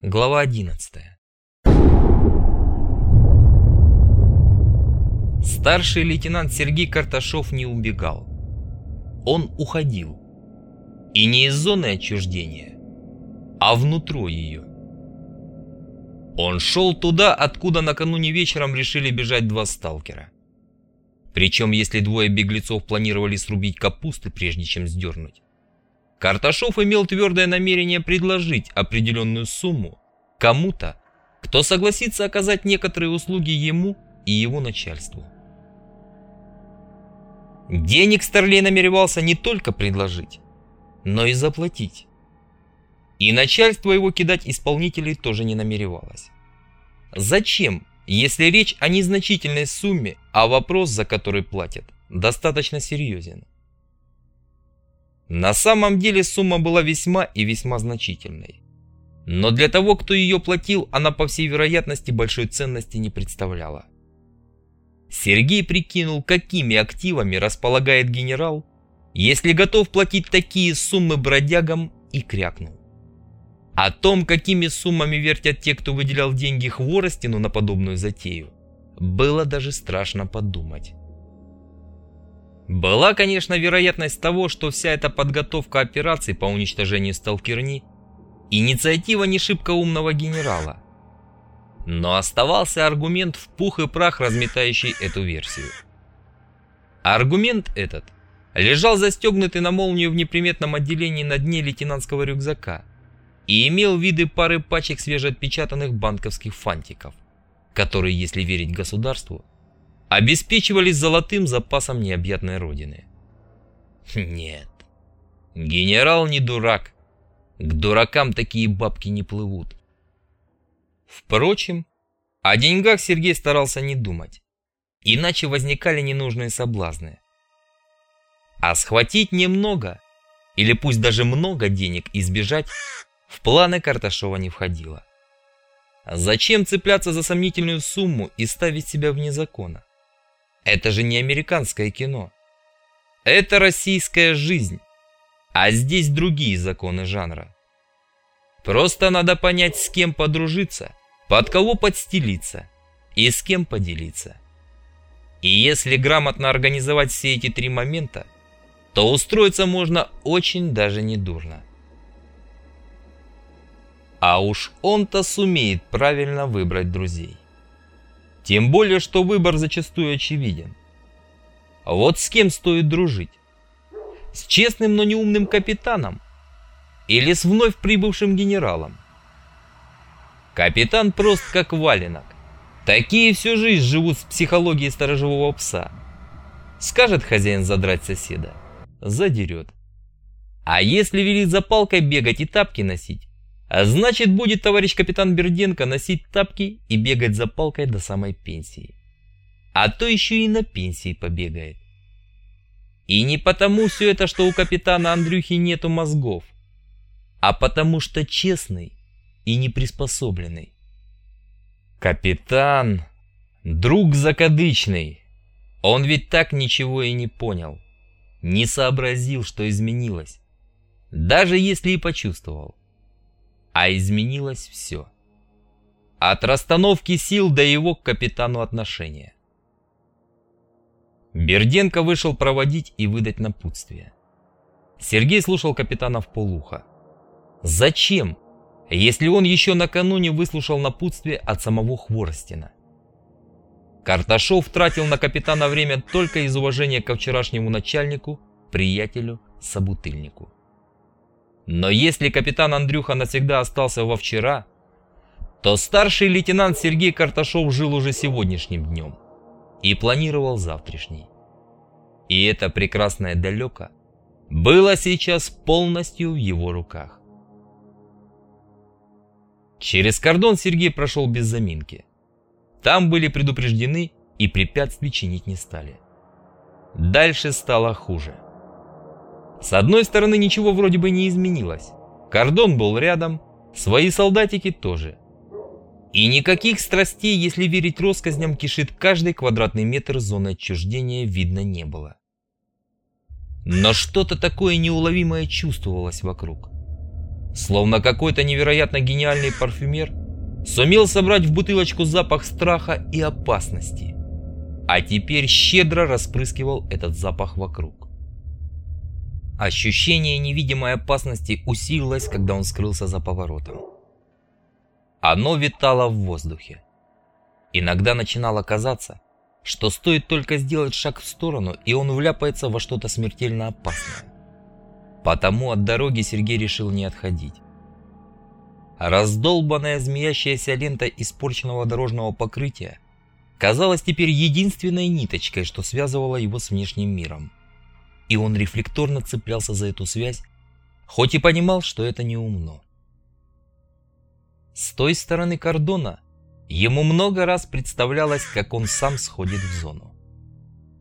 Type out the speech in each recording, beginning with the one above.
Глава 11 Старший лейтенант Сергей Карташов не убегал. Он уходил. И не из зоны отчуждения, а внутрь ее. Он шел туда, откуда накануне вечером решили бежать два сталкера. Причем, если двое беглецов планировали срубить капусты, прежде чем сдернуть, Карташов имел твердое намерение предложить определенную сумму кому-то, кто согласится оказать некоторые услуги ему и его начальству. Денег Старлей намеревался не только предложить, но и заплатить. И начальство его кидать исполнителей тоже не намеревалось. Зачем, если речь о незначительной сумме, а вопрос, за который платят, достаточно серьезен? На самом деле сумма была весьма и весьма значительной. Но для того, кто ее платил, она по всей вероятности большой ценности не представляла. Сергей прикинул, какими активами располагает генерал, если готов платить такие суммы бродягам, и крякнул. О том, какими суммами вертят те, кто выделял деньги Хворостину на подобную затею, было даже страшно подумать. Была, конечно, вероятность того, что вся эта подготовка операций по уничтожению сталкерни – инициатива не шибко умного генерала. Но оставался аргумент в пух и прах, разметающий эту версию. Аргумент этот лежал застегнутый на молнию в неприметном отделении на дне лейтенантского рюкзака и имел виды пары пачек свежеотпечатанных банковских фантиков, которые, если верить государству, обеспечивались золотым запасом необъятной родины. Нет, генерал не дурак. К дуракам такие бабки не плывут. Впрочем, о деньгах Сергей старался не думать, иначе возникали ненужные соблазны. А схватить немного, или пусть даже много денег избежать, в планы Карташова не входило. Зачем цепляться за сомнительную сумму и ставить себя вне закона? Это же не американское кино. Это российская жизнь. А здесь другие законы жанра. Просто надо понять, с кем подружиться, под кого подстелиться и с кем поделиться. И если грамотно организовать все эти три момента, то устроиться можно очень даже недурно. А уж он-то сумеет правильно выбрать друзей. Тем более, что выбор зачастую очевиден. Вот с кем стоит дружить? С честным, но неумным капитаном? Или с вновь прибывшим генералом? Капитан прост как валенок. Такие всю жизнь живут с психологией сторожевого пса. Скажет хозяин задрать соседа, задерет. А если велит за палкой бегать и тапки носить, а значит, будет товарищ капитан Берденко носить тапки и бегать за палкой до самой пенсии. А то еще и на пенсии побегает. И не потому все это, что у капитана Андрюхи нету мозгов, а потому что честный и неприспособленный. Капитан, друг закадычный, он ведь так ничего и не понял, не сообразил, что изменилось, даже если и почувствовал а изменилось все. От расстановки сил до его к капитану отношения. Берденко вышел проводить и выдать напутствие. Сергей слушал капитана в полухо. Зачем, если он еще накануне выслушал напутствие от самого Хворостина? Карташов тратил на капитана время только из уважения ко вчерашнему начальнику, приятелю, собутыльнику. Но если капитан Андрюха навсегда остался во вчера, то старший лейтенант Сергей Карташов жил уже сегодняшним днем и планировал завтрашний. И это прекрасное далеко было сейчас полностью в его руках. Через кордон Сергей прошел без заминки. Там были предупреждены и препятствий чинить не стали. Дальше стало хуже. С одной стороны ничего вроде бы не изменилось. Кордон был рядом, свои солдатики тоже. И никаких страстей, если верить россказням, кишит каждый квадратный метр зоны отчуждения, видно не было. Но что-то такое неуловимое чувствовалось вокруг. словно какой-то невероятно гениальный парфюмер, сумел собрать в бутылочку запах страха и опасности, а теперь щедро распрыскивал этот запах вокруг. Ощущение невидимой опасности усилилось, когда он скрылся за поворотом. Оно витало в воздухе. Иногда начинало казаться, что стоит только сделать шаг в сторону, и он вляпается во что-то смертельно опасное. Потому от дороги Сергей решил не отходить. Раздолбанная змеящаяся лента испорченного дорожного покрытия казалась теперь единственной ниточкой, что связывала его с внешним миром. И он рефлекторно цеплялся за эту связь, хоть и понимал, что это неумно. С той стороны кордона ему много раз представлялось, как он сам сходит в зону.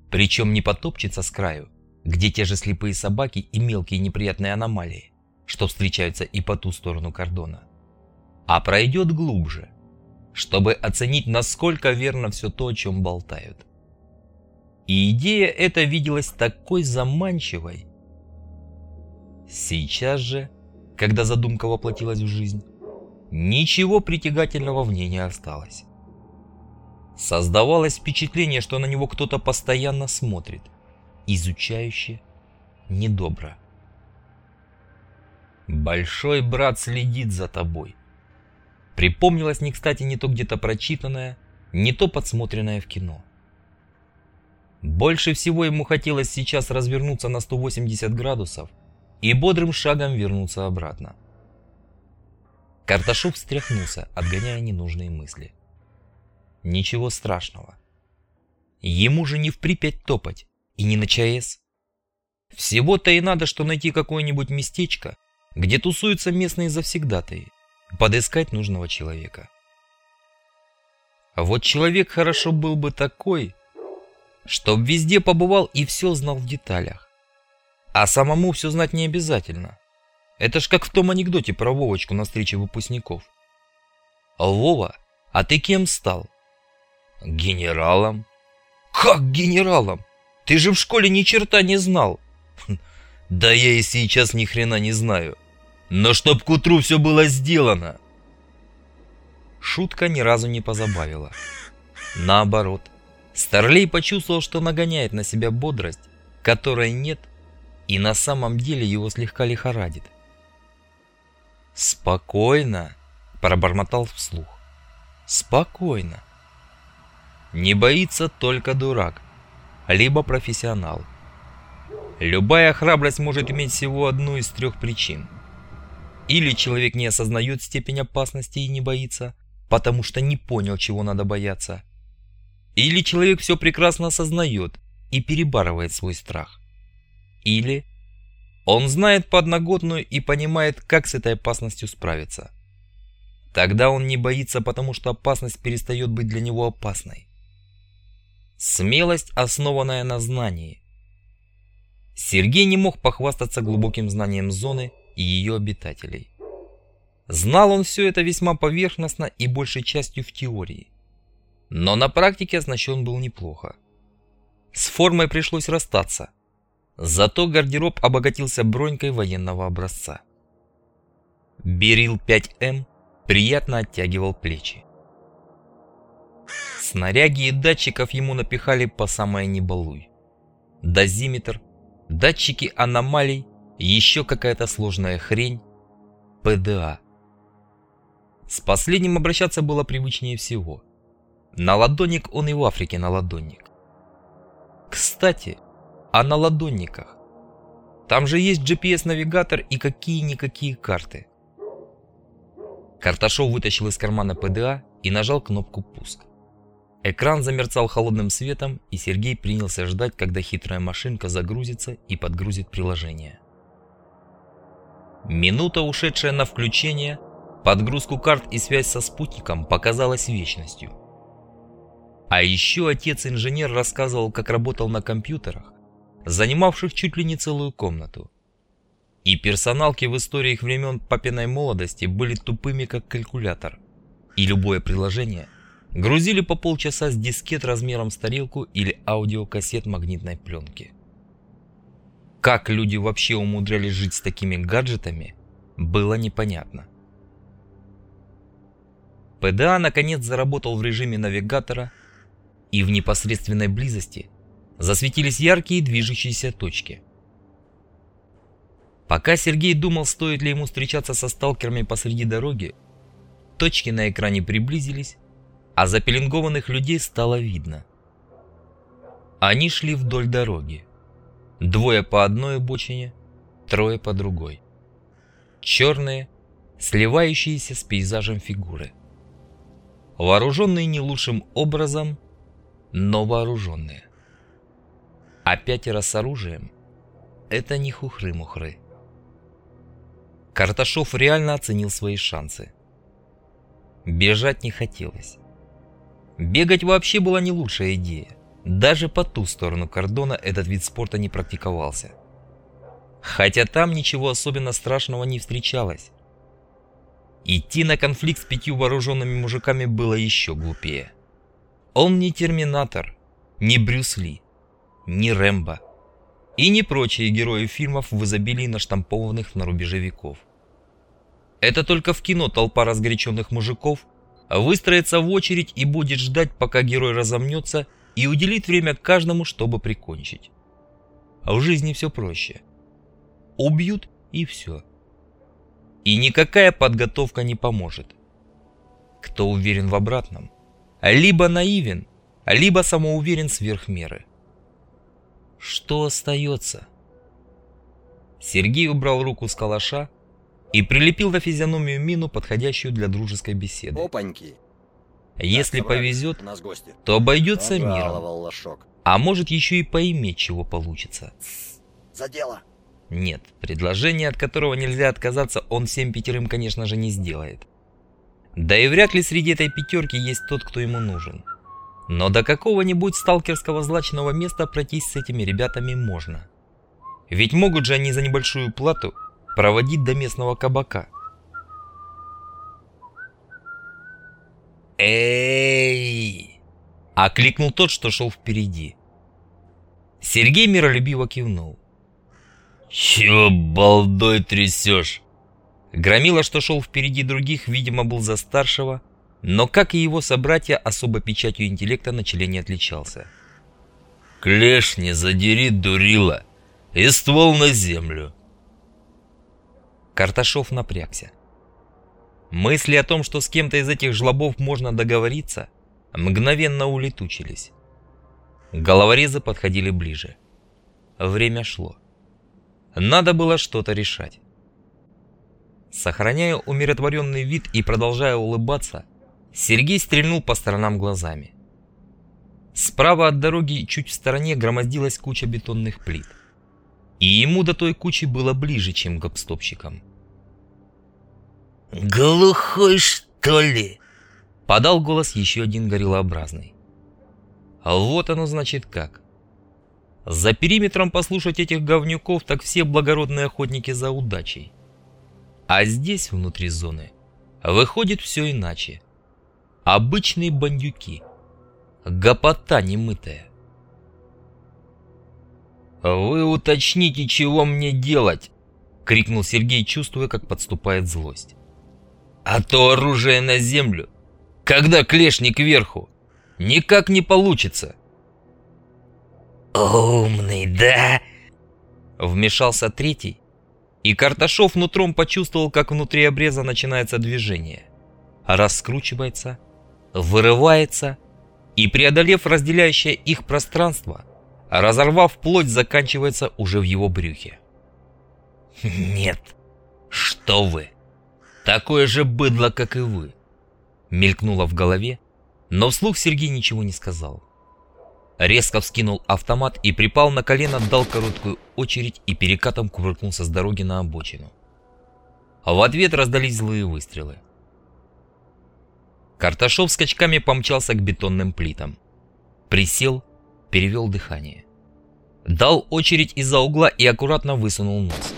Причем не потопчется с краю, где те же слепые собаки и мелкие неприятные аномалии, что встречаются и по ту сторону кордона, а пройдет глубже, чтобы оценить, насколько верно все то, о чем болтают. И идея эта виделась такой заманчивой. Сейчас же, когда задумка воплотилась в жизнь, Ничего притягательного в ней не осталось. Создавалось впечатление, что на него кто-то постоянно смотрит, изучающе, недобро. «Большой брат следит за тобой». Припомнилось не кстати не то где-то прочитанное, не то подсмотренное в кино. Больше всего ему хотелось сейчас развернуться на 180 градусов и бодрым шагом вернуться обратно. Карташов встряхнулся, отгоняя ненужные мысли. Ничего страшного. Ему же не в Припять топать, и не на ЧАЭС. Всего-то и надо, что найти какое-нибудь местечко, где тусуются местные завсегдатаи, подыскать нужного человека. Вот человек хорошо был бы такой, чтоб везде побывал и все знал в деталях. А самому все знать не обязательно. Это ж как в том анекдоте про Вовочку на встрече выпускников. Вова, а ты кем стал? Генералом. Как генералом? Ты же в школе ни черта не знал. Да я и сейчас ни хрена не знаю. Но чтоб к утру все было сделано. Шутка ни разу не позабавила. Наоборот, Старлей почувствовал, что нагоняет на себя бодрость, которой нет, и на самом деле его слегка лихорадит. «Спокойно», – пробормотал вслух. «Спокойно». Не боится только дурак, либо профессионал. Любая храбрость может иметь всего одну из трех причин. Или человек не осознает степень опасности и не боится, потому что не понял, чего надо бояться. Или человек все прекрасно осознает и перебарывает свой страх. Или он знает подноготную и понимает, как с этой опасностью справиться. Тогда он не боится, потому что опасность перестает быть для него опасной. Смелость, основанная на знании. Сергей не мог похвастаться глубоким знанием зоны и ее обитателей. Знал он все это весьма поверхностно и большей частью в теории. Но на практике оснащен был неплохо. С формой пришлось расстаться, Зато гардероб обогатился бронькой военного образца. Берил 5М приятно оттягивал плечи. Снаряги и датчиков ему напихали по самое небалуй. Дозиметр, датчики аномалий, еще какая-то сложная хрень, ПДА. С последним обращаться было привычнее всего. На ладонник он и в Африке на ладонник. Кстати, а на ладонниках. Там же есть GPS-навигатор и какие-никакие карты. Карташов вытащил из кармана ПДА и нажал кнопку «Пуск». Экран замерцал холодным светом, и Сергей принялся ждать, когда хитрая машинка загрузится и подгрузит приложение. Минута, ушедшая на включение, подгрузку карт и связь со спутником показалась вечностью. А еще отец-инженер рассказывал, как работал на компьютерах, занимавших чуть ли не целую комнату. И персоналки в историях времен папиной молодости были тупыми, как калькулятор. И любое приложение грузили по полчаса с дискет размером с тарелку или аудиокассет магнитной пленки. Как люди вообще умудрялись жить с такими гаджетами, было непонятно. ПДА наконец заработал в режиме навигатора, и в непосредственной близости засветились яркие движущиеся точки. Пока Сергей думал, стоит ли ему встречаться со сталкерами посреди дороги, точки на экране приблизились, а запеленгованных людей стало видно. Они шли вдоль дороги. Двое по одной обочине, трое по другой. Черные, сливающиеся с пейзажем фигуры. Вооруженные не лучшим образом, но вооруженные. А пятеро с оружием – это не хухры-мухры. Карташов реально оценил свои шансы. Бежать не хотелось. Бегать вообще была не лучшая идея. Даже по ту сторону кордона этот вид спорта не практиковался. Хотя там ничего особенно страшного не встречалось. Идти на конфликт с пятью вооруженными мужиками было еще глупее. Он не Терминатор, не Брюс Ли, не Рэмбо и не прочие герои фильмов в изобилии наштампованных на рубеже веков. Это только в кино толпа разгоряченных мужиков выстроится в очередь и будет ждать, пока герой разомнется и уделит время каждому, чтобы прикончить. А в жизни все проще. Убьют и все. И никакая подготовка не поможет. Кто уверен в обратном, либо наивен, либо самоуверен сверх меры. Что остается? Сергей убрал руку с калаша и прилепил на физиономию мину, подходящую для дружеской беседы. Опаньки. Если собрались. повезет, нас гости. то обойдется миром. Лошок. А может еще и поиметь чего получится. За дело. Нет, предложение, от которого нельзя отказаться, он всем пятерым, конечно же, не сделает. Да и вряд ли среди этой пятерки есть тот, кто ему нужен. Но до какого-нибудь сталкерского злачного места пройтись с этими ребятами можно. Ведь могут же они за небольшую плату проводить до местного кабака. «Эй!» — окликнул тот, что шел впереди. Сергей миролюбиво кивнул. «Чё балдой трясешь?» Громила, что шел впереди других, видимо, был за старшего, но, как и его собратья, особо печатью интеллекта на челе не отличался. «Клеш не задери, дурила! И ствол на землю!» Карташов напрягся. Мысли о том, что с кем-то из этих жлобов можно договориться, мгновенно улетучились. Головорезы подходили ближе. Время шло. Надо было что-то решать. Сохраняя умиротворенный вид и продолжая улыбаться, Сергей стрельнул по сторонам глазами. Справа от дороги, чуть в стороне, громоздилась куча бетонных плит. И ему до той кучи было ближе, чем к гопстопщикам. «Глухой, что ли?» — подал голос еще один гориллообразный. А вот оно значит как. За периметром послушать этих говнюков так все благородные охотники за удачей. А здесь, внутри зоны, выходит все иначе. Обычные бандюки. Гопота немытая. «Вы уточните, чего мне делать!» — крикнул Сергей, чувствуя, как подступает злость. «А то оружие на землю! Когда клешник кверху! Никак не получится!» «Умный, да?» Вмешался третий, и Карташов нутром почувствовал, как внутри обреза начинается движение. Раскручивается, вырывается и, преодолев разделяющее их пространство, разорвав плоть, заканчивается уже в его брюхе. «Нет, что вы! Такое же быдло, как и вы!» Мелькнуло в голове, но вслух Сергей ничего не сказал. Резко вскинул автомат и припал на колено, дал короткую очередь и перекатом кувыркнулся с дороги на обочину. А в ответ раздались злые выстрелы. Карташов скачками помчался к бетонным плитам. Присел, перевел дыхание. Дал очередь из-за угла и аккуратно высунул нос.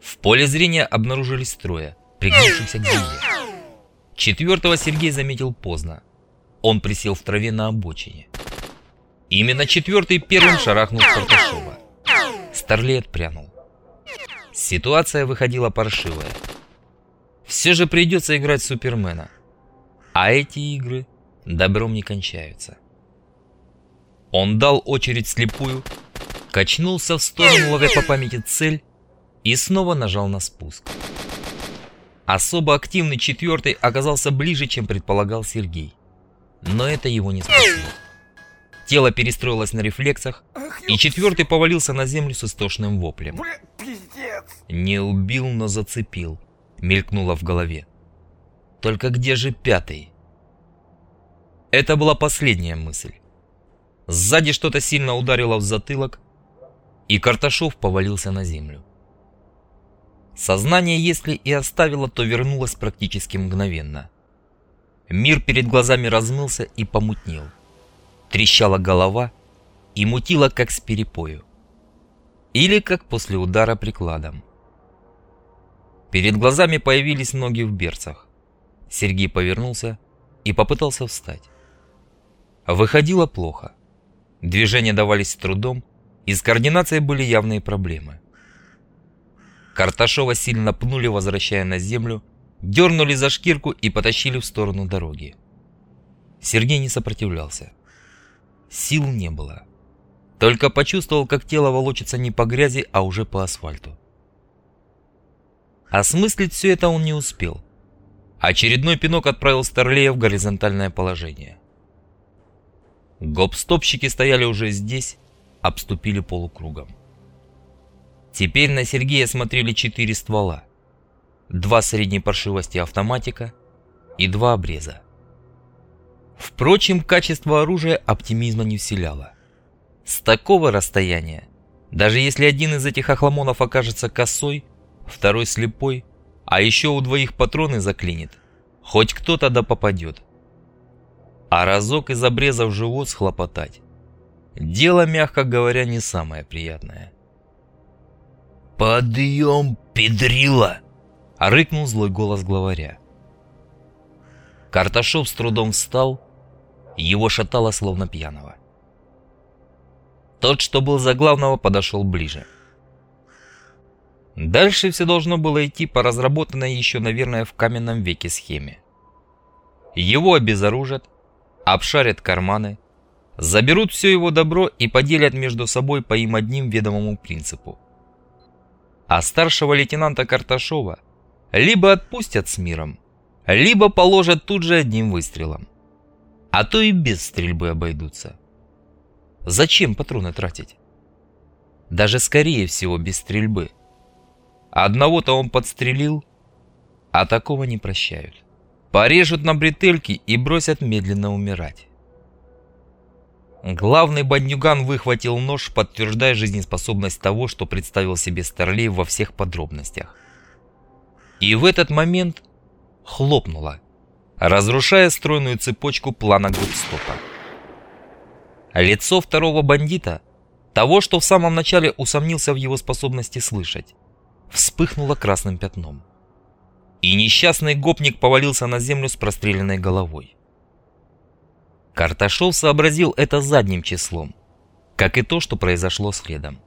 В поле зрения обнаружились трое, пригнувшихся к земле. Четвертого Сергей заметил поздно. Он присел в траве на обочине. Именно четвертый первым шарахнул Карташова. Старлей отпрянул. Ситуация выходила паршивая. Все же придется играть Супермена. А эти игры добром не кончаются. Он дал очередь слепую, качнулся в сторону, ловя по памяти цель, и снова нажал на спуск. Особо активный четвертый оказался ближе, чем предполагал Сергей. Но это его не спасло. Тело перестроилось на рефлексах, и четвертый повалился на землю с истошным воплем. «Не убил, но зацепил», — мелькнуло в голове. «Только где же пятый?» Это была последняя мысль. Сзади что-то сильно ударило в затылок, и Карташов повалился на землю. Сознание, если и оставило, то вернулось практически мгновенно. Мир перед глазами размылся и помутнел. Трещала голова и мутила, как с перепою. Или как после удара прикладом. Перед глазами появились ноги в берцах. Сергей повернулся и попытался встать. Выходило плохо. Движения давались с трудом, и с координацией были явные проблемы. Карташова сильно пнули, возвращая на землю, дернули за шкирку и потащили в сторону дороги. Сергей не сопротивлялся. Сил не было. Только почувствовал, как тело волочится не по грязи, а уже по асфальту. Осмыслить все это он не успел. Очередной пинок отправил Старлея в горизонтальное положение. Гоп-стопщики стояли уже здесь, обступили полукругом. Теперь на Сергея смотрели четыре ствола. Два средней паршивости автоматика и два обреза. Впрочем, качество оружия оптимизма не вселяло. С такого расстояния, даже если один из этих охламонов окажется косой, второй слепой, а еще у двоих патроны заклинит, хоть кто-то да попадет. А разок из обреза в живот схлопотать. Дело, мягко говоря, не самое приятное. «Подъем, педрила!» — рыкнул злой голос главаря. Карташов с трудом встал, его шатало словно пьяного. Тот, что был за главного, подошел ближе. Дальше все должно было идти по разработанной еще, наверное, в каменном веке схеме. Его обезоружат, обшарят карманы, заберут все его добро и поделят между собой по им одним ведомому принципу а старшего лейтенанта Карташова либо отпустят с миром, либо положат тут же одним выстрелом. А то и без стрельбы обойдутся. Зачем патроны тратить? Даже скорее всего без стрельбы. Одного-то он подстрелил, а такого не прощают. Порежут на бретельки и бросят медленно умирать. Главный бандюган выхватил нож, подтверждая жизнеспособность того, что представил себе Старлей во всех подробностях. И в этот момент хлопнуло, разрушая стройную цепочку плана Гудстопа. Лицо второго бандита, того, что в самом начале усомнился в его способности слышать, вспыхнуло красным пятном. И несчастный гопник повалился на землю с простреленной головой. Карташов сообразил это задним числом, как и то, что произошло следом.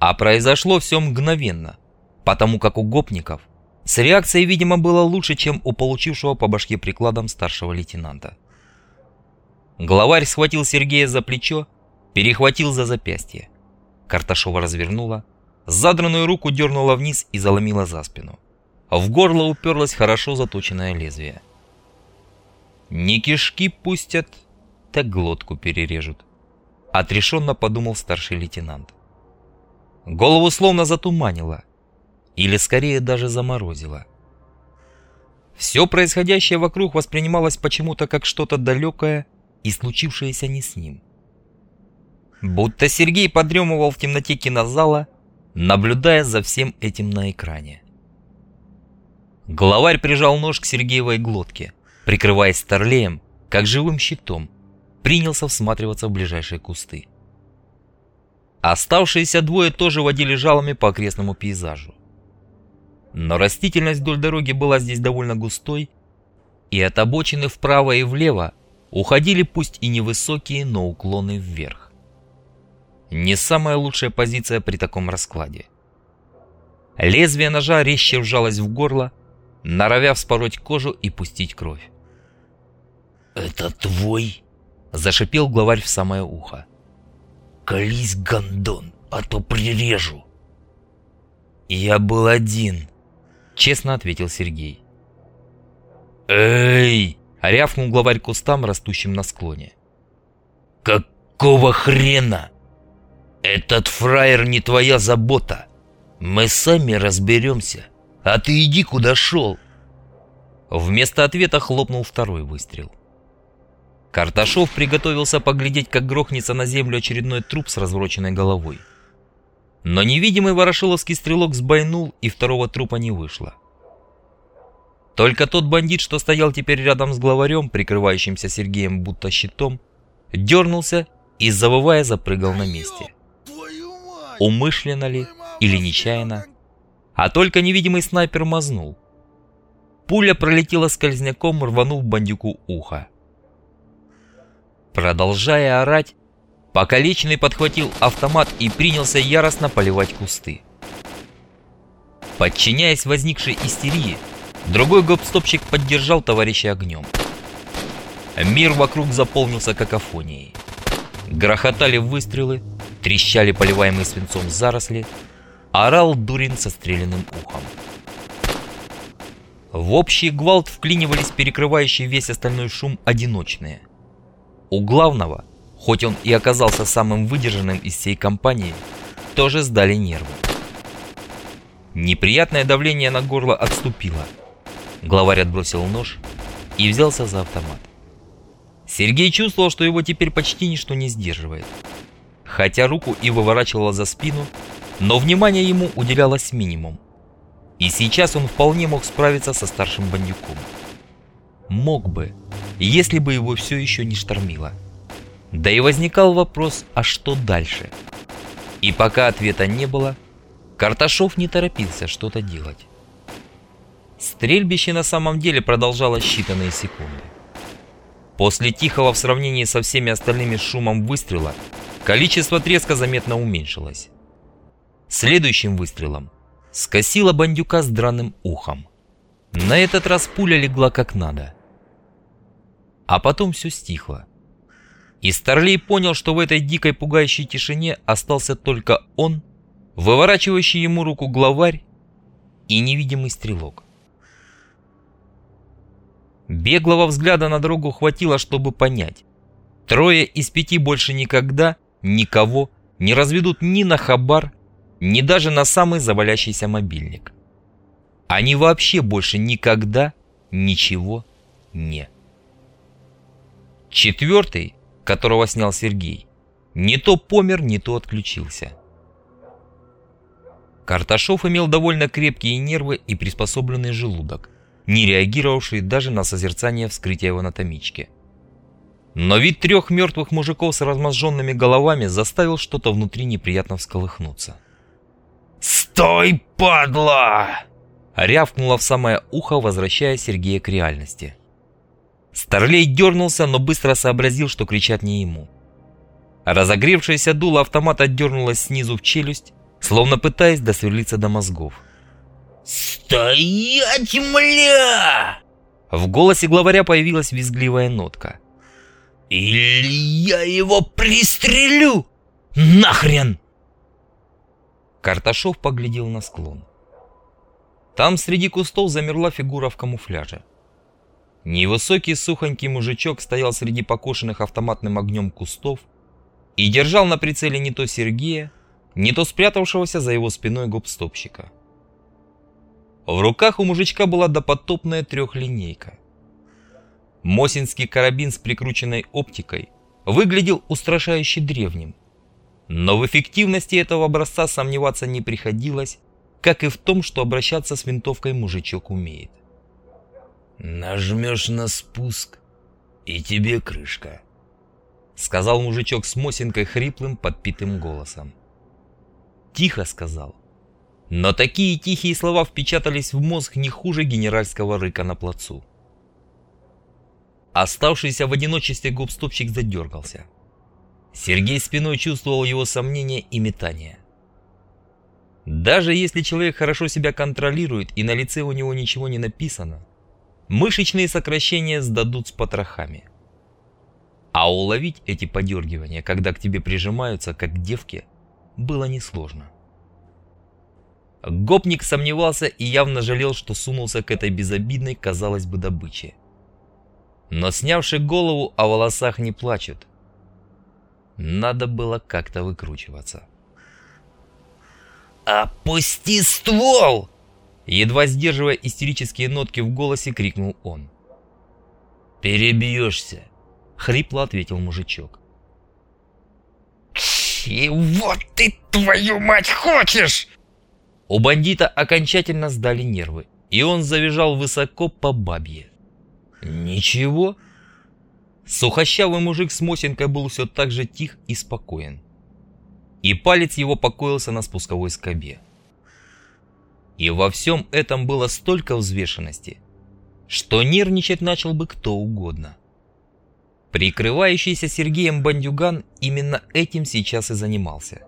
А произошло все мгновенно, потому как у гопников с реакцией, видимо, было лучше, чем у получившего по башке прикладом старшего лейтенанта. Главарь схватил Сергея за плечо, перехватил за запястье. Карташова развернула, задранную руку дернула вниз и заломила за спину. В горло уперлось хорошо заточенное лезвие. Не кишки пустят, так глотку перережут. Отрешенно подумал старший лейтенант. Голову словно затуманило. Или скорее даже заморозило. Все происходящее вокруг воспринималось почему-то как что-то далекое и случившееся не с ним. Будто Сергей подремывал в темноте кинозала, наблюдая за всем этим на экране. Главарь прижал нож к Сергеевой глотке – прикрываясь старлеем, как живым щитом, принялся всматриваться в ближайшие кусты. Оставшиеся двое тоже водили жалами по окрестному пейзажу. Но растительность вдоль дороги была здесь довольно густой, и от обочины вправо и влево уходили пусть и невысокие, но уклоны вверх. Не самая лучшая позиция при таком раскладе. Лезвие ножа резче вжалось в горло, норовя вспороть кожу и пустить кровь. «Это твой?» — зашипел главарь в самое ухо. «Колись, гондон, а то прирежу!» «Я был один», — честно ответил Сергей. «Эй!» — рявкнул главарь кустам, растущим на склоне. «Какого хрена? Этот фраер не твоя забота. Мы сами разберемся, а ты иди куда шел». Вместо ответа хлопнул второй выстрел. Карташов приготовился поглядеть, как грохнется на землю очередной труп с развороченной головой. Но невидимый ворошиловский стрелок сбойнул, и второго трупа не вышло. Только тот бандит, что стоял теперь рядом с главарем, прикрывающимся Сергеем будто щитом, дернулся и, завывая, запрыгал на месте. Умышленно ли или нечаянно, а только невидимый снайпер мазнул. Пуля пролетела скользняком, рванув бандюку ухо. Продолжая орать, покалеченный подхватил автомат и принялся яростно поливать кусты. Подчиняясь возникшей истерии, другой гопстопщик поддержал товарища огнем. Мир вокруг заполнился какофонией. Грохотали выстрелы, трещали поливаемые свинцом заросли, орал дурин со стреляным ухом. В общий гвалт вклинивались перекрывающие весь остальной шум одиночные. У главного, хоть он и оказался самым выдержанным из всей компании, тоже сдали нервы. Неприятное давление на горло отступило. Главарь отбросил нож и взялся за автомат. Сергей чувствовал, что его теперь почти ничто не сдерживает. Хотя руку и выворачивало за спину, но внимание ему уделялось минимум. И сейчас он вполне мог справиться со старшим бандюком. Мог бы, если бы его все еще не штормило. Да и возникал вопрос, а что дальше? И пока ответа не было, Карташов не торопился что-то делать. Стрельбище на самом деле продолжалось считанные секунды. После тихого в сравнении со всеми остальными шумом выстрела, количество треска заметно уменьшилось. Следующим выстрелом скосило бандюка с драным ухом. На этот раз пуля легла как надо. А потом все стихло. И Старлей понял, что в этой дикой пугающей тишине остался только он, выворачивающий ему руку главарь и невидимый стрелок. Беглого взгляда на дорогу хватило, чтобы понять. Трое из пяти больше никогда никого не разведут ни на хабар, ни даже на самый завалящийся мобильник. Они вообще больше никогда ничего не Четвертый, которого снял Сергей, не то помер, не то отключился. Карташов имел довольно крепкие нервы и приспособленный желудок, не реагировавший даже на созерцание вскрытия в анатомичке. Но вид трех мертвых мужиков с размозженными головами заставил что-то внутри неприятно всколыхнуться. «Стой, падла!» Рявкнула в самое ухо, возвращая Сергея к реальности. Старлей дернулся, но быстро сообразил, что кричат не ему. Разогревшееся дуло автомата дернулось снизу в челюсть, словно пытаясь досверлиться до мозгов. «Стоять, мля!» В голосе главаря появилась визгливая нотка. «Или я его пристрелю! Нахрен!» Карташов поглядел на склон. Там среди кустов замерла фигура в камуфляже. Невысокий сухонький мужичок стоял среди покошенных автоматным огнем кустов и держал на прицеле не то Сергея, не то спрятавшегося за его спиной гопстопщика. В руках у мужичка была допотопная трехлинейка. Мосинский карабин с прикрученной оптикой выглядел устрашающе древним, но в эффективности этого образца сомневаться не приходилось, как и в том, что обращаться с винтовкой мужичок умеет. «Нажмешь на спуск, и тебе крышка», — сказал мужичок с Мосинкой хриплым, подпитым голосом. Тихо сказал. Но такие тихие слова впечатались в мозг не хуже генеральского рыка на плацу. Оставшийся в одиночестве губстопщик задергался. Сергей спиной чувствовал его сомнения и метания. Даже если человек хорошо себя контролирует и на лице у него ничего не написано, мышечные сокращения сдадут с потрохами. А уловить эти подергивания, когда к тебе прижимаются, как к девке, было несложно. Гопник сомневался и явно жалел, что сунулся к этой безобидной, казалось бы, добыче. Но снявши голову, о волосах не плачут. Надо было как-то выкручиваться. «Опусти ствол!» Едва сдерживая истерические нотки в голосе, крикнул он. «Перебьешься!» — хрипло ответил мужичок. «Чего ты, твою мать, хочешь?» У бандита окончательно сдали нервы, и он завизжал высоко по бабье. «Ничего?» Сухощавый мужик с Мосинкой был все так же тих и спокоен. И палец его покоился на спусковой скобе. И во всем этом было столько взвешенности, что нервничать начал бы кто угодно. Прикрывающийся Сергеем бандюган именно этим сейчас и занимался.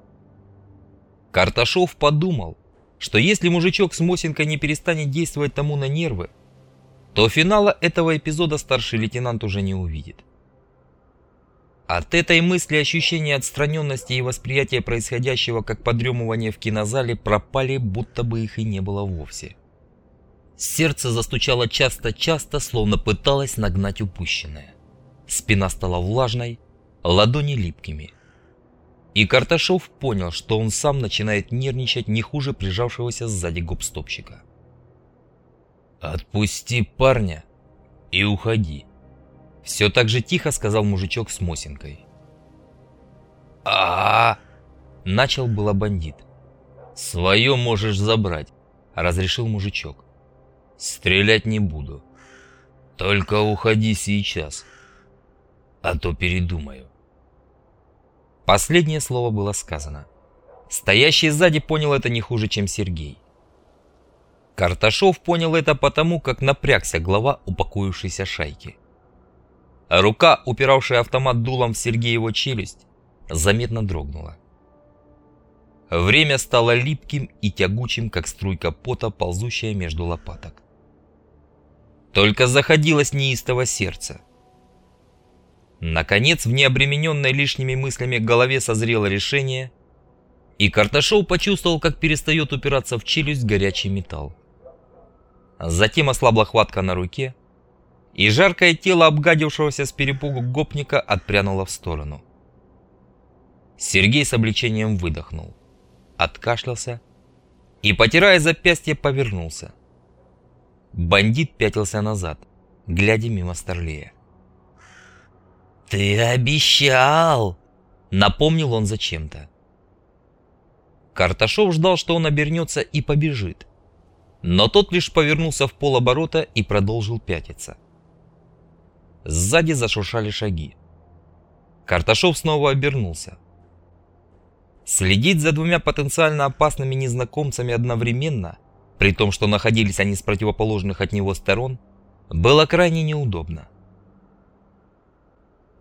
Карташов подумал, что если мужичок с Мосинкой не перестанет действовать тому на нервы, то финала этого эпизода старший лейтенант уже не увидит. От этой мысли ощущения отстраненности и восприятия происходящего как подремывание в кинозале пропали, будто бы их и не было вовсе. Сердце застучало часто-часто, словно пыталось нагнать упущенное. Спина стала влажной, ладони липкими. И Карташов понял, что он сам начинает нервничать не хуже прижавшегося сзади гопстопщика. «Отпусти парня и уходи», — все так же тихо сказал мужичок с Мосинкой. а, начал было бандит. «Свое можешь забрать», — разрешил мужичок. «Стрелять не буду. Только уходи сейчас, а то передумаю». Последнее слово было сказано. Стоящий сзади понял это не хуже, чем Сергей. Карташов понял это потому, как напрягся глава упокоившейся шайки. Рука, упиравшая автомат дулом в Сергееву челюсть, заметно дрогнула. Время стало липким и тягучим, как струйка пота, ползущая между лопаток. Только заходилось неистово сердце. Наконец, в необремененной лишними мыслями голове созрело решение, и Карташов почувствовал, как перестает упираться в челюсть горячий металл. Затем ослабла хватка на руке, и жаркое тело обгадившегося с перепугу гопника отпрянуло в сторону. Сергей с облегчением выдохнул, откашлялся и, потирая запястье, повернулся. Бандит пятился назад, глядя мимо Старлея. «Ты обещал!» — напомнил он зачем-то. Карташов ждал, что он обернется и побежит, но тот лишь повернулся в полоборота и продолжил пятиться. Сзади зашуршали шаги. Карташов снова обернулся. Следить за двумя потенциально опасными незнакомцами одновременно, при том, что находились они с противоположных от него сторон, было крайне неудобно.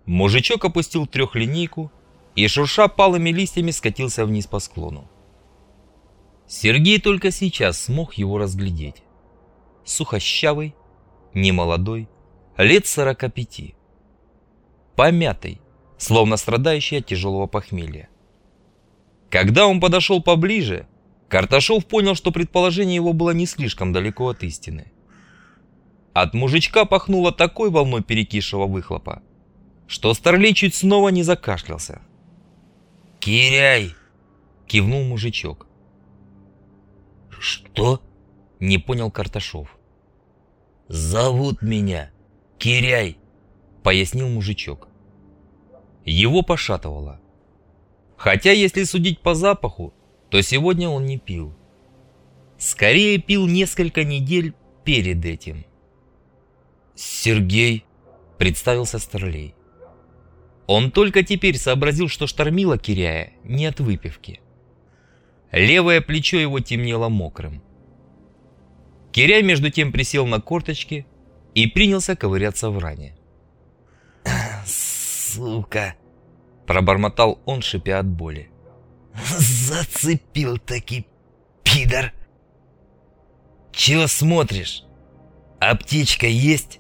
Мужичок опустил трехлинейку и, шурша палыми листьями, скатился вниз по склону. Сергей только сейчас смог его разглядеть. Сухощавый, немолодой, лет сорока пяти. Помятый, словно страдающий от тяжелого похмелья. Когда он подошел поближе, Карташов понял, что предположение его было не слишком далеко от истины. От мужичка пахнуло такой волной перекисшего выхлопа, что Старлей чуть снова не закашлялся. «Киряй!» — кивнул мужичок. «Что?» — не понял Карташов. «Зовут меня Киряй», — пояснил мужичок. Его пошатывало. Хотя, если судить по запаху, то сегодня он не пил. Скорее пил несколько недель перед этим. «Сергей», — представился Старлей. Он только теперь сообразил, что штормила Киряя не от выпивки. Левое плечо его темнело мокрым. Киряй между тем присел на корточки и принялся ковыряться в ране. «Сука!» – пробормотал он, шипя от боли. «Зацепил таки пидор! Чего смотришь? Аптечка есть?»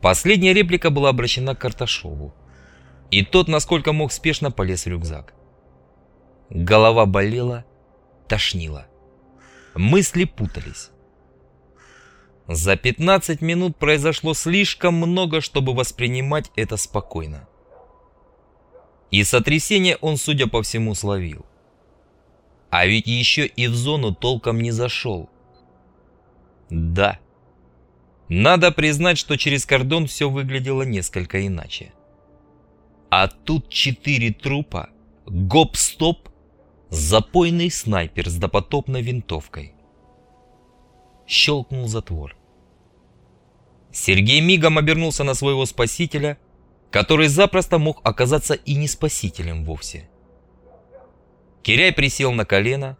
Последняя реплика была обращена к Карташову. И тот, насколько мог, спешно полез в рюкзак. Голова болела, тошнила. Мысли путались. За 15 минут произошло слишком много, чтобы воспринимать это спокойно. И сотрясение он, судя по всему, словил. А ведь еще и в зону толком не зашел. Да. Надо признать, что через кордон все выглядело несколько иначе. А тут четыре трупа, гоп-стоп, запойный снайпер с допотопной винтовкой. Щелкнул затвор. Сергей мигом обернулся на своего спасителя, который запросто мог оказаться и не спасителем вовсе. Киряй присел на колено,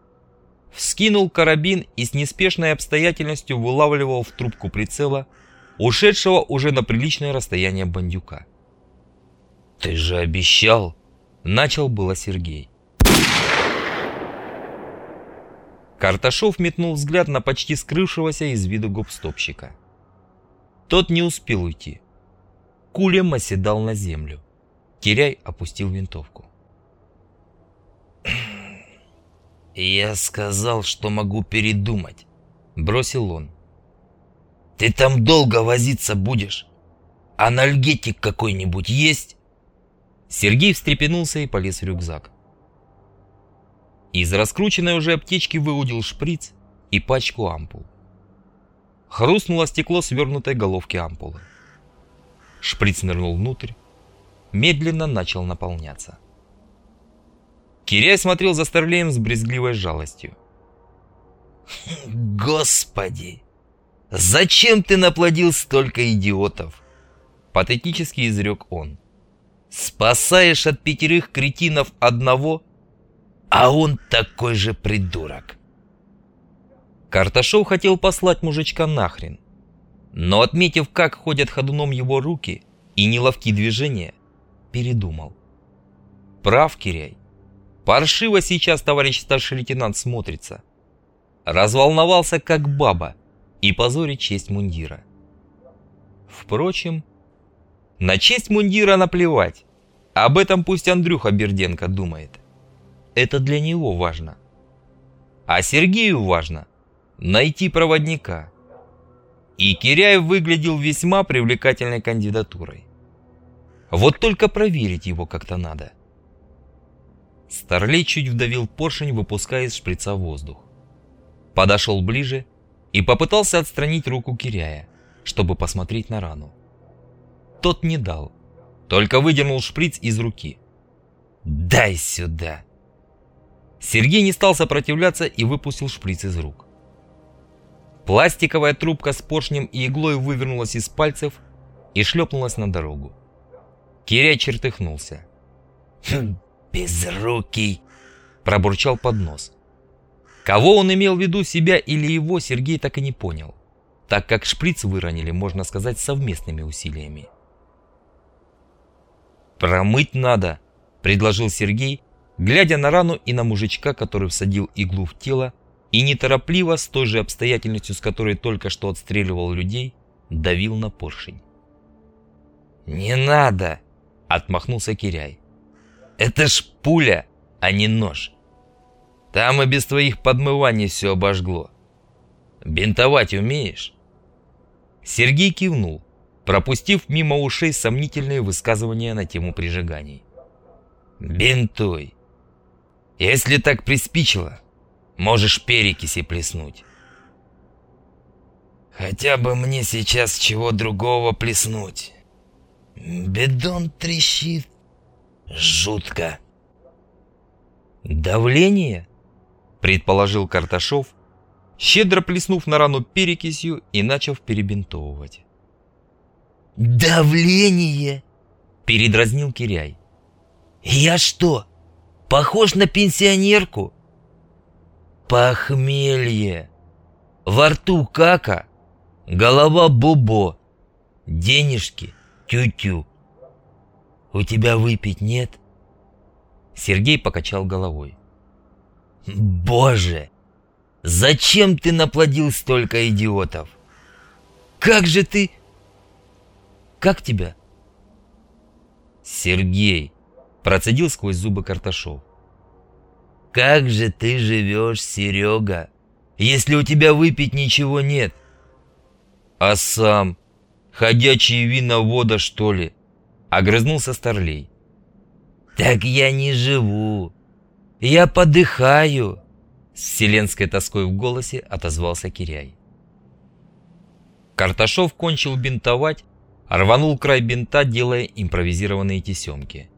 вскинул карабин и с неспешной обстоятельностью вылавливал в трубку прицела ушедшего уже на приличное расстояние бандюка. «Ты же обещал!» — начал было Сергей. Карташов метнул взгляд на почти скрывшегося из виду гопстопщика. Тот не успел уйти. Кулем оседал на землю. Киряй опустил винтовку. «Я сказал, что могу передумать», — бросил он. «Ты там долго возиться будешь? Анальгетик какой-нибудь есть?» Сергей встрепенулся и полез в рюкзак. Из раскрученной уже аптечки выудил шприц и пачку ампул. Хрустнуло стекло свернутой головки ампулы. Шприц нырнул внутрь, медленно начал наполняться. Киряй смотрел за Старлеем с брезгливой жалостью. «Господи! Зачем ты наплодил столько идиотов?» Патетически изрек он. «Спасаешь от пятерых кретинов одного, а он такой же придурок!» Карташов хотел послать мужичка нахрен, но, отметив, как ходят ходуном его руки и неловкие движения, передумал. Прав Киряй. Паршиво сейчас товарищ старший лейтенант смотрится. Разволновался как баба и позорит честь мундира. Впрочем, на честь мундира наплевать. Об этом пусть Андрюха Берденко думает. Это для него важно. А Сергею важно найти проводника. И Киряев выглядел весьма привлекательной кандидатурой. Вот только проверить его как-то надо. Старлей чуть вдавил поршень, выпуская из шприца воздух. Подошел ближе и попытался отстранить руку Киряя, чтобы посмотреть на рану. Тот не дал, только выдернул шприц из руки. «Дай сюда!» Сергей не стал сопротивляться и выпустил шприц из рук. Пластиковая трубка с поршнем и иглой вывернулась из пальцев и шлепнулась на дорогу. Киря чертыхнулся. «Хм, «Безрукий!» – пробурчал под нос. Кого он имел в виду, себя или его, Сергей так и не понял, так как шприц выронили, можно сказать, совместными усилиями. «Промыть надо», – предложил Сергей, глядя на рану и на мужичка, который всадил иглу в тело и неторопливо, с той же обстоятельностью, с которой только что отстреливал людей, давил на поршень. «Не надо!» — отмахнулся Киряй. «Это ж пуля, а не нож. Там и без твоих подмываний все обожгло. Бинтовать умеешь?» Сергей кивнул, пропустив мимо ушей сомнительные высказывания на тему прижиганий. «Бинтуй. Если так приспичило, Можешь перекиси плеснуть. Хотя бы мне сейчас чего другого плеснуть. Бедон трещит. Жутко. Давление? Предположил Карташов, щедро плеснув на рану перекисью и начав перебинтовывать. «Давление!» — передразнил Киряй. «Я что, похож на пенсионерку?» Похмелье. Во рту кака, голова бобо, денежки тю-тю. У тебя выпить нет? Сергей покачал головой. Боже! Зачем ты наплодил столько идиотов? Как же ты... Как тебя? Сергей, процедил сквозь зубы Карташов. Как же ты живешь, Серега, если у тебя выпить ничего нет? А сам? Ходячие вина вода, что ли? Огрызнулся Старлей. Так я не живу. Я подыхаю. С вселенской тоской в голосе отозвался Киряй. Карташов кончил бинтовать, рванул край бинта, делая импровизированные тесемки.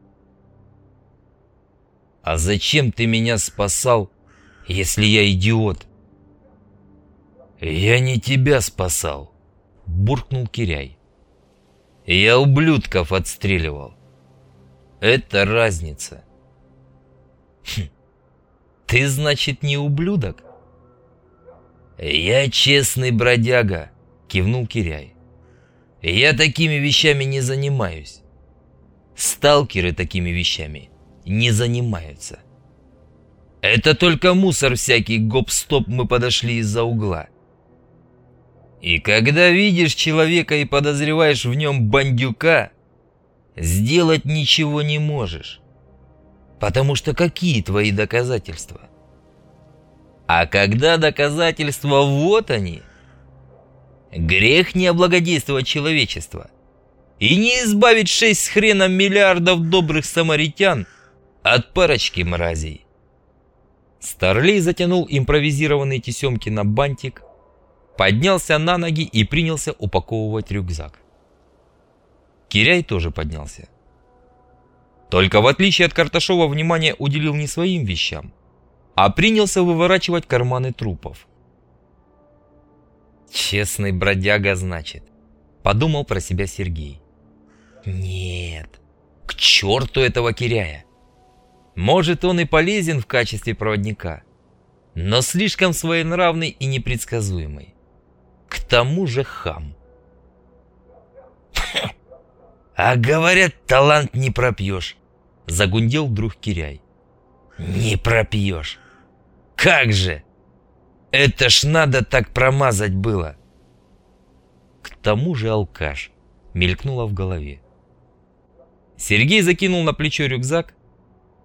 «А зачем ты меня спасал, если я идиот?» «Я не тебя спасал», — буркнул Киряй. «Я ублюдков отстреливал. Это разница». Хм. «Ты, значит, не ублюдок?» «Я честный бродяга», — кивнул Киряй. «Я такими вещами не занимаюсь. Сталкеры такими вещами не занимаются. Это только мусор всякий, гоп-стоп, мы подошли из-за угла. И когда видишь человека и подозреваешь в нем бандюка, сделать ничего не можешь. Потому что какие твои доказательства? А когда доказательства вот они, грех не облагодействовать человечество и не избавить шесть с хреном миллиардов добрых самаритян от парочки мразей. Старлей затянул импровизированные тесемки на бантик, поднялся на ноги и принялся упаковывать рюкзак. Киряй тоже поднялся. Только в отличие от Карташова внимание уделил не своим вещам, а принялся выворачивать карманы трупов. «Честный бродяга, значит», — подумал про себя Сергей. «Нет, к черту этого Киряя! Может, он и полезен в качестве проводника, но слишком своенравный и непредсказуемый. К тому же хам. «А говорят, талант не пропьешь», — загундел вдруг Киряй. «Не пропьешь! Как же! Это ж надо так промазать было!» К тому же алкаш, мелькнуло в голове. Сергей закинул на плечо рюкзак,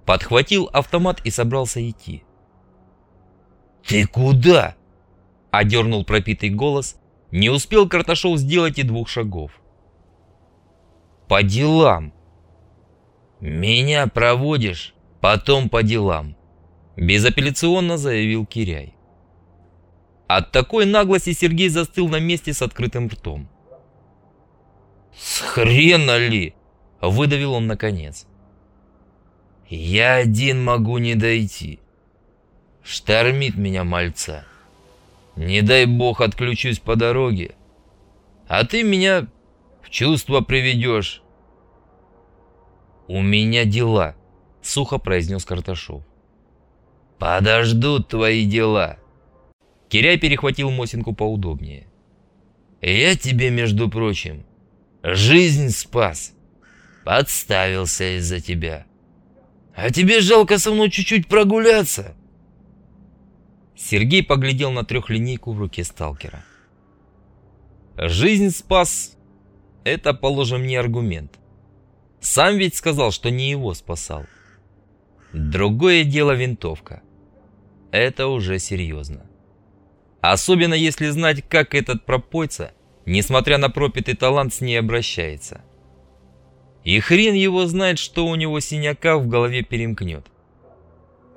подхватил автомат и собрался идти. «Ты куда?» — одернул пропитый голос. Не успел Карташов сделать и двух шагов. «По делам!» «Меня проводишь, потом по делам», — безапелляционно заявил Киряй. От такой наглости Сергей застыл на месте с открытым ртом. «С хрена ли?» — выдавил он наконец. Я один могу не дойти. Штормит меня мальца. Не дай бог отключусь по дороге. А ты меня в чувство приведешь. У меня дела, сухо произнес Карташов. Подождут твои дела. Киряй перехватил Мосинку поудобнее. Я тебе, между прочим, жизнь спас. Подставился из-за тебя. А тебе жалко со мной чуть-чуть прогуляться?» Сергей поглядел на трехлинейку в руке сталкера. «Жизнь спас. Это, положим, не аргумент. Сам ведь сказал, что не его спасал. Другое дело винтовка. Это уже серьезно. Особенно если знать, как этот пропойца, несмотря на пропитый талант, с ней обращается. И хрен его знает, что у него синяка в голове перемкнет.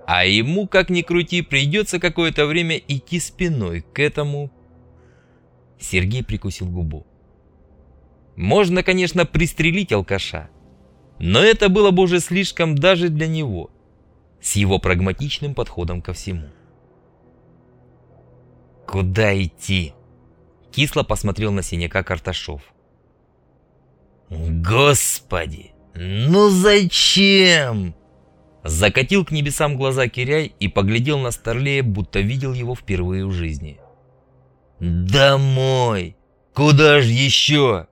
А ему, как ни крути, придется какое-то время идти спиной к этому... Сергей прикусил губу. Можно, конечно, пристрелить алкаша, но это было бы уже слишком даже для него, с его прагматичным подходом ко всему. «Куда идти?» Кисло посмотрел на синяка Карташов. «Господи, ну зачем?» Закатил к небесам глаза Киряй и поглядел на Старлея, будто видел его впервые в жизни. «Домой! Куда ж еще?»